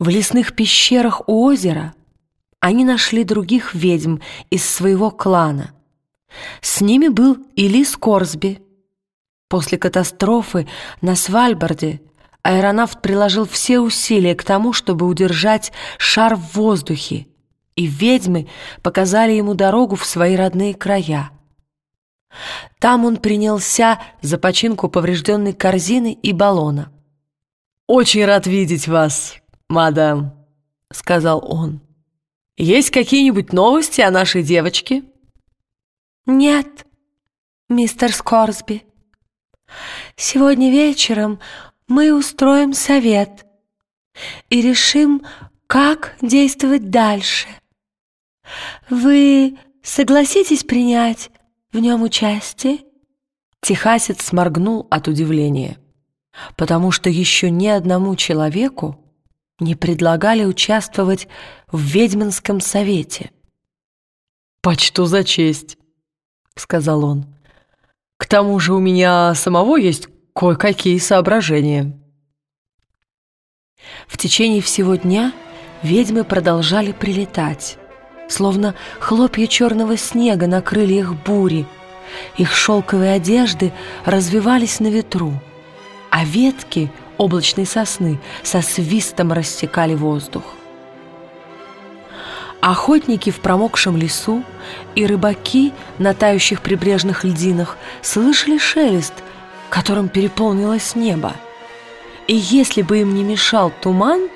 В лесных пещерах у озера они нашли других ведьм из своего клана. С ними был и Лис Корсби. После катастрофы на Свальбарде аэронавт приложил все усилия к тому, чтобы удержать шар в воздухе, и ведьмы показали ему дорогу в свои родные края. Там он принялся за починку поврежденной корзины и баллона. «Очень рад видеть вас, мадам», — сказал он. «Есть какие-нибудь новости о нашей девочке?» «Нет, мистер Скорсби. Сегодня вечером мы устроим совет и решим, как действовать дальше. Вы согласитесь принять в нем участие?» Техасец сморгнул от удивления, потому что еще ни одному человеку не предлагали участвовать в ведьминском совете. «Почту за честь», — сказал он. «К тому же у меня самого есть кое-какие соображения». В течение всего дня ведьмы продолжали прилетать, словно хлопья черного снега накрыли их бури. Их шелковые одежды развивались на ветру, а ветки облачной сосны со свистом рассекали воздух. Охотники в промокшем лесу и рыбаки на тающих прибрежных льдинах слышали шелест, которым переполнилось небо. И если бы им не мешал туман,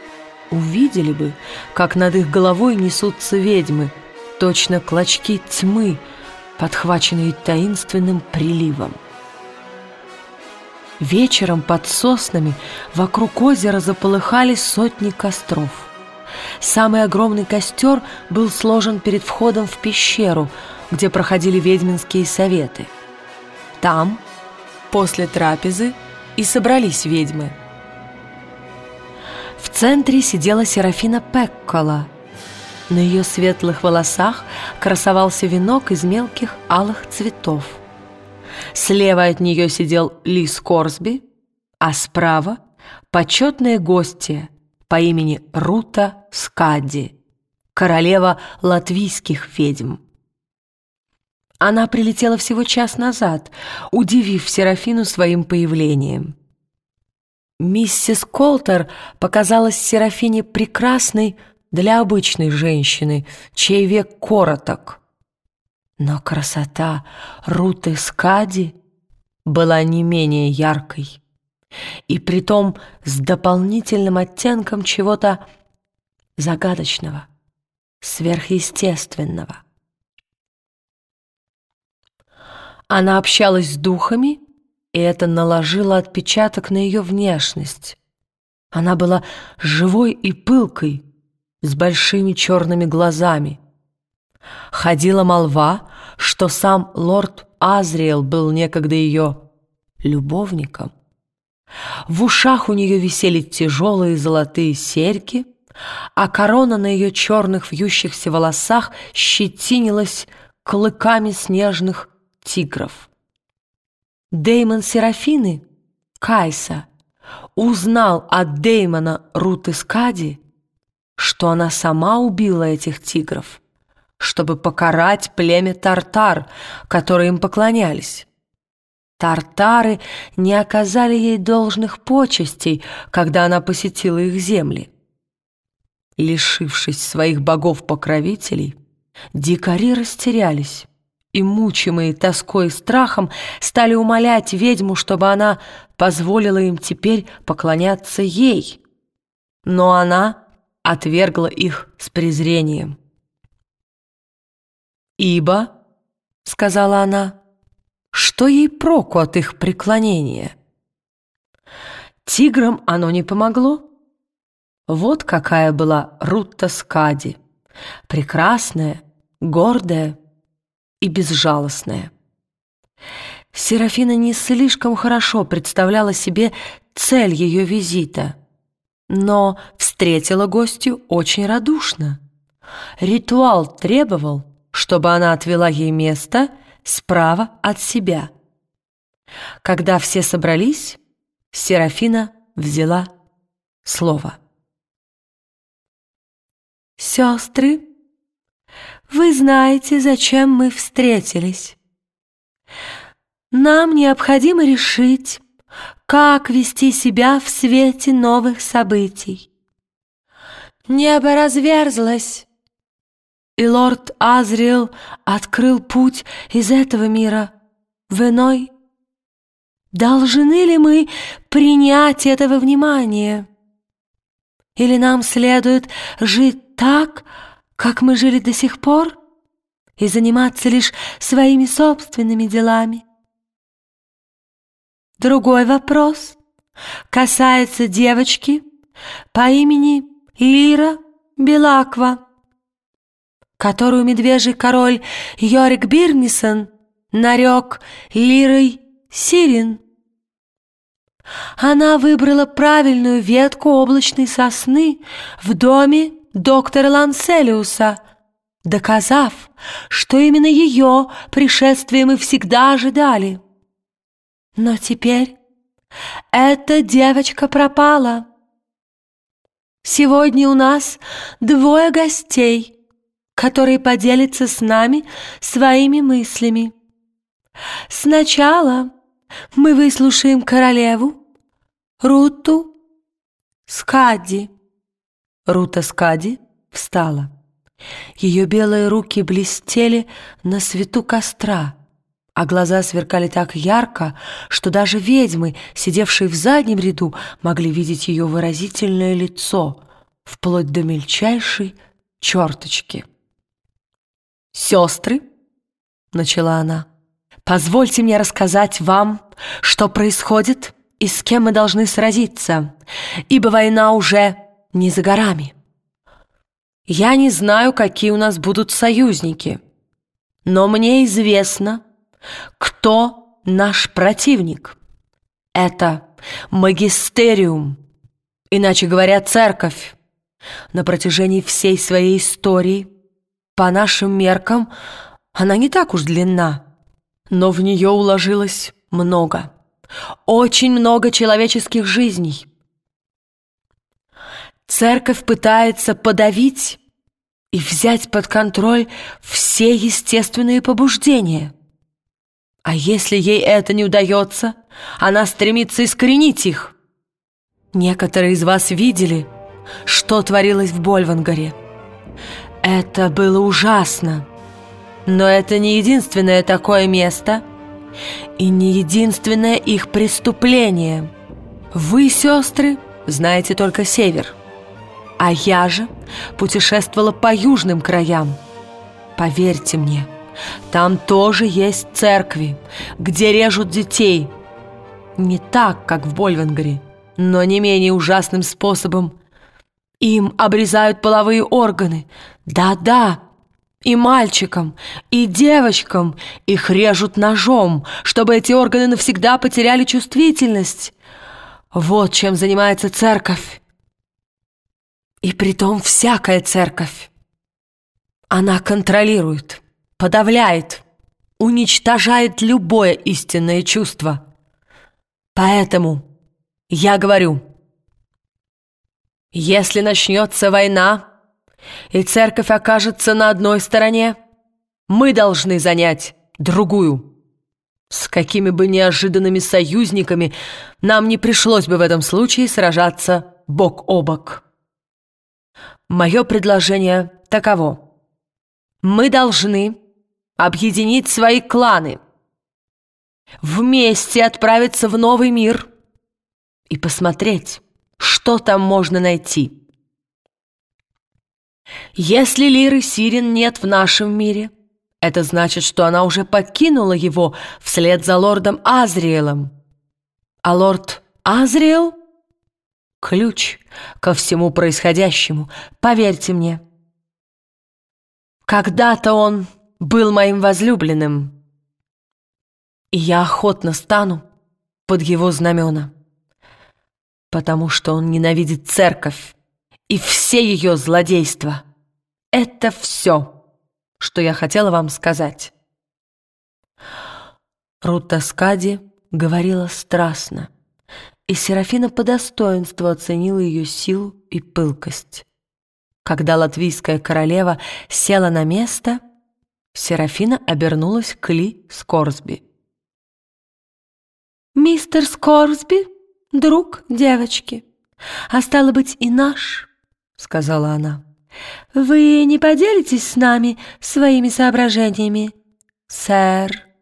увидели бы, как над их головой несутся ведьмы, точно клочки тьмы, подхваченные таинственным приливом. Вечером под соснами вокруг озера заполыхали сотни костров. Самый огромный костер был сложен перед входом в пещеру, где проходили ведьминские советы. Там, после трапезы, и собрались ведьмы. В центре сидела Серафина Пеккола. На ее светлых волосах красовался венок из мелких алых цветов. Слева от нее сидел Лис Корсби, а справа — почетная гостья по имени Рута Скадди, королева латвийских ведьм. Она прилетела всего час назад, удивив Серафину своим появлением. Миссис Колтер показалась Серафине прекрасной для обычной женщины, чей век короток — но красота Руты Скади была не менее яркой, и притом с дополнительным оттенком чего-то загадочного, сверхъестественного. Она общалась с духами, и это наложило отпечаток на ее внешность. Она была живой и пылкой, с большими черными глазами — Ходила молва, что сам лорд Азриэл был некогда ее любовником. В ушах у нее висели тяжелые золотые серьги, а корона на ее черных вьющихся волосах щетинилась клыками снежных тигров. Деймон Серафины, Кайса, узнал от Деймона Руты Скади, что она сама убила этих тигров чтобы покарать племя Тартар, которые им поклонялись. Тартары не оказали ей должных почестей, когда она посетила их земли. Лишившись своих богов-покровителей, дикари растерялись и, мучимые тоской и страхом, стали умолять ведьму, чтобы она позволила им теперь поклоняться ей. Но она отвергла их с презрением. «Ибо», — сказала она, — «что ей проку от их преклонения?» Тиграм оно не помогло. Вот какая была Рутта Скади, прекрасная, гордая и безжалостная. Серафина не слишком хорошо представляла себе цель ее визита, но встретила гостью очень радушно. Ритуал требовал, чтобы она отвела ей место справа от себя. Когда все собрались, Серафина взяла слово. Сестры, вы знаете, зачем мы встретились. Нам необходимо решить, как вести себя в свете новых событий. Небо разверзлось, и лорд Азриэл открыл путь из этого мира в иной. Должны ли мы принять этого внимания? Или нам следует жить так, как мы жили до сих пор, и заниматься лишь своими собственными делами? Другой вопрос касается девочки по имени Лира Белаква, которую медвежий король Йорик Бирнисон нарек Лирой Сирин. Она выбрала правильную ветку облачной сосны в доме доктора Ланселиуса, доказав, что именно ее пришествие мы всегда ожидали. Но теперь эта девочка пропала. Сегодня у нас двое гостей, которые поделятся с нами своими мыслями. Сначала мы выслушаем королеву Руту Скади. Рута Скади встала. Ее белые руки блестели на свету костра, а глаза сверкали так ярко, что даже ведьмы, сидевшие в заднем ряду, могли видеть ее выразительное лицо, вплоть до мельчайшей черточки. «Сестры», — начала она, — «позвольте мне рассказать вам, что происходит и с кем мы должны сразиться, ибо война уже не за горами. Я не знаю, какие у нас будут союзники, но мне известно, кто наш противник? Это магистериум, иначе говоря, церковь. На протяжении всей своей истории, по нашим меркам, она не так уж длинна, но в нее уложилось много, очень много человеческих жизней. Церковь пытается подавить и взять под контроль все естественные побуждения – а если ей это не удается, она стремится искоренить их. Некоторые из вас видели, что творилось в Больвангаре. Это было ужасно. Но это не единственное такое место и не единственное их преступление. Вы, сестры, знаете только север. А я же путешествовала по южным краям. Поверьте мне, там тоже есть церкви, где режут детей. Не так, как в Больвенгаре, но не менее ужасным способом. Им обрезают половые органы. Да-да, и мальчикам, и девочкам их режут ножом, чтобы эти органы навсегда потеряли чувствительность. Вот чем занимается церковь. И притом всякая церковь. Она контролирует подавляет, уничтожает любое истинное чувство. Поэтому я говорю, если начнется война, и церковь окажется на одной стороне, мы должны занять другую. С какими бы неожиданными союзниками нам не пришлось бы в этом случае сражаться бок о бок. Мое предложение таково. Мы должны объединить свои кланы, вместе отправиться в новый мир и посмотреть, что там можно найти. Если Лиры Сирин нет в нашем мире, это значит, что она уже покинула его вслед за лордом Азриэлом. А лорд Азриэл — ключ ко всему происходящему, поверьте мне. Когда-то он был моим возлюбленным, и я охотно стану под его знамена, потому что он ненавидит церковь и все ее злодейства. Это все, что я хотела вам сказать. Рута Скади говорила страстно, и Серафина по достоинству оценила ее силу и пылкость. Когда латвийская королева села на место, Серафина обернулась к Ли Скорсби. «Мистер Скорсби — друг девочки, а стало быть и наш», — сказала она. «Вы не поделитесь с нами своими соображениями, сэр?»